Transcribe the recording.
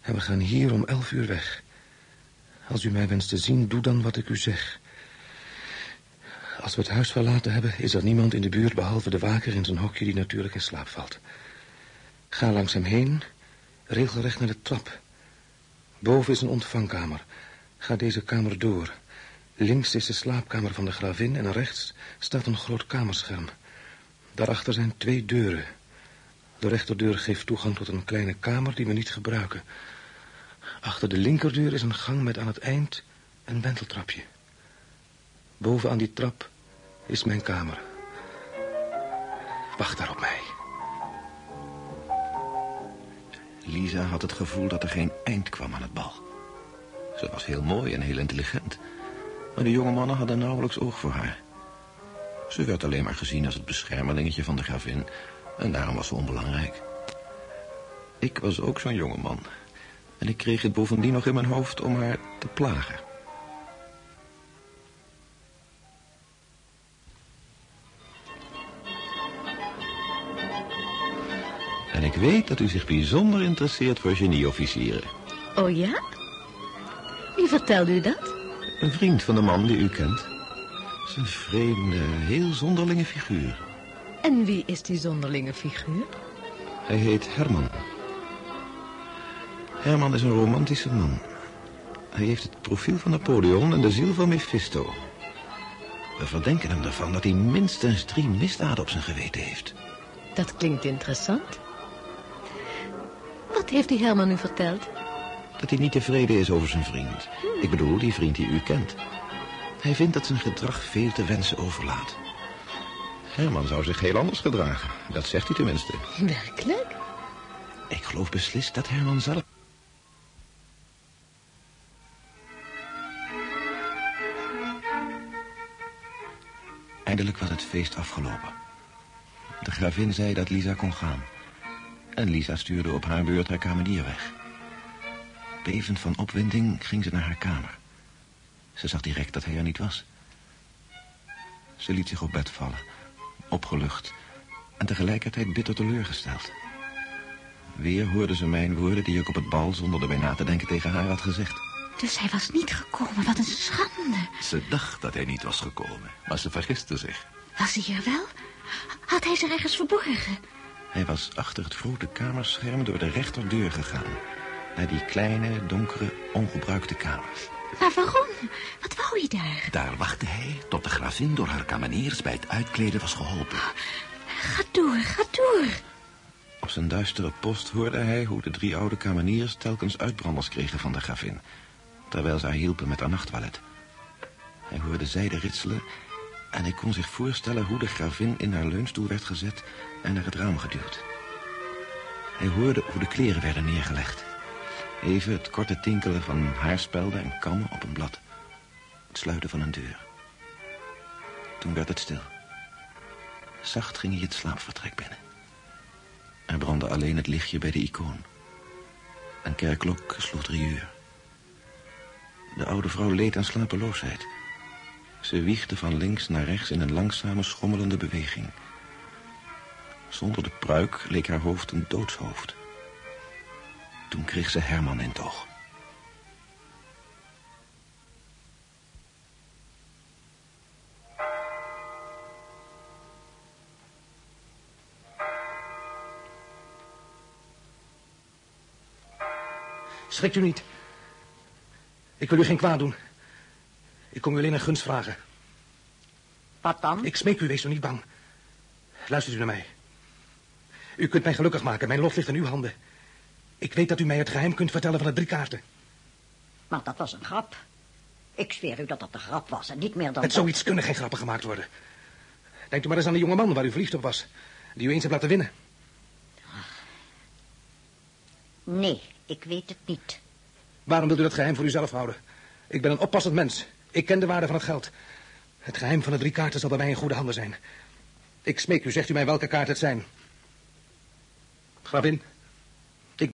en we gaan hier om elf uur weg. Als u mij wenst te zien, doe dan wat ik u zeg. Als we het huis verlaten hebben, is er niemand in de buurt behalve de waker in zijn hokje die natuurlijk in slaap valt. Ga langs hem heen, regelrecht naar de trap. Boven is een ontvangkamer. Ga deze kamer door. Links is de slaapkamer van de gravin en rechts staat een groot kamerscherm. Daarachter zijn twee deuren. De rechterdeur geeft toegang tot een kleine kamer die we niet gebruiken. Achter de linkerdeur is een gang met aan het eind een wenteltrapje. Boven aan die trap is mijn kamer. Wacht daar op mij. Lisa had het gevoel dat er geen eind kwam aan het bal. Ze was heel mooi en heel intelligent. Maar de jonge mannen hadden nauwelijks oog voor haar. Ze werd alleen maar gezien als het beschermelingetje van de gravin... en daarom was ze onbelangrijk. Ik was ook zo'n jonge man. En ik kreeg het bovendien nog in mijn hoofd om haar te plagen. En ik weet dat u zich bijzonder interesseert voor genieofficieren. Oh ja? Wie vertelde u dat? Een vriend van de man die u kent. Het is een vreemde, heel zonderlinge figuur. En wie is die zonderlinge figuur? Hij heet Herman. Herman is een romantische man. Hij heeft het profiel van Napoleon en de ziel van Mephisto. We verdenken hem ervan dat hij minstens drie misdaden op zijn geweten heeft. Dat klinkt interessant. Wat heeft die Herman u verteld? Dat hij niet tevreden is over zijn vriend. Ik bedoel, die vriend die u kent. Hij vindt dat zijn gedrag veel te wensen overlaat. Herman zou zich heel anders gedragen. Dat zegt hij tenminste. Werkelijk? Ik geloof beslist dat Herman zelf... Eindelijk was het feest afgelopen. De gravin zei dat Lisa kon gaan. En Lisa stuurde op haar beurt haar kamenier weg. Bevend van opwinding ging ze naar haar kamer. Ze zag direct dat hij er niet was. Ze liet zich op bed vallen, opgelucht en tegelijkertijd bitter teleurgesteld. Weer hoorde ze mijn woorden die ik op het bal zonder erbij na te denken tegen haar had gezegd. Dus hij was niet gekomen, wat een schande. Ze dacht dat hij niet was gekomen, maar ze vergiste zich. Was hij er wel? Had hij zich ergens verborgen? Hij was achter het grote kamerscherm door de rechterdeur gegaan. Naar die kleine, donkere, ongebruikte kamer. Maar waarom? Daar? Daar wachtte hij tot de gravin door haar kameniers bij het uitkleden was geholpen. Ga door, ga door. Op zijn duistere post hoorde hij hoe de drie oude kameniers telkens uitbranders kregen van de gravin. Terwijl ze haar hielpen met haar nachttoilet. Hij hoorde zijde ritselen en hij kon zich voorstellen hoe de gravin in haar leunstoel werd gezet en naar het raam geduwd. Hij hoorde hoe de kleren werden neergelegd. Even het korte tinkelen van haarspelden en kammen op een blad. Het sluiten van een deur. Toen werd het stil. Zacht ging hij het slaapvertrek binnen. Er brandde alleen het lichtje bij de icoon. Een kerkklok sloeg drie uur. De oude vrouw leed aan slapeloosheid. Ze wiegde van links naar rechts in een langzame schommelende beweging. Zonder de pruik leek haar hoofd een doodshoofd. Toen kreeg ze Herman in toog. Schrikt u niet. Ik wil u geen kwaad doen. Ik kom u alleen een gunst vragen. Wat dan? Ik smeek u, wees u niet bang. Luistert u naar mij. U kunt mij gelukkig maken. Mijn lot ligt in uw handen. Ik weet dat u mij het geheim kunt vertellen van de drie kaarten. Maar dat was een grap. Ik zweer u dat dat een grap was en niet meer dan... Met dat. zoiets kunnen geen grappen gemaakt worden. Denkt u maar eens aan de jonge man waar u verliefd op was. Die u eens hebt laten winnen. Nee, ik weet het niet. Waarom wilt u dat geheim voor uzelf houden? Ik ben een oppassend mens. Ik ken de waarde van het geld. Het geheim van de drie kaarten zal bij mij in goede handen zijn. Ik smeek u, zegt u mij welke kaarten het zijn. Gravin,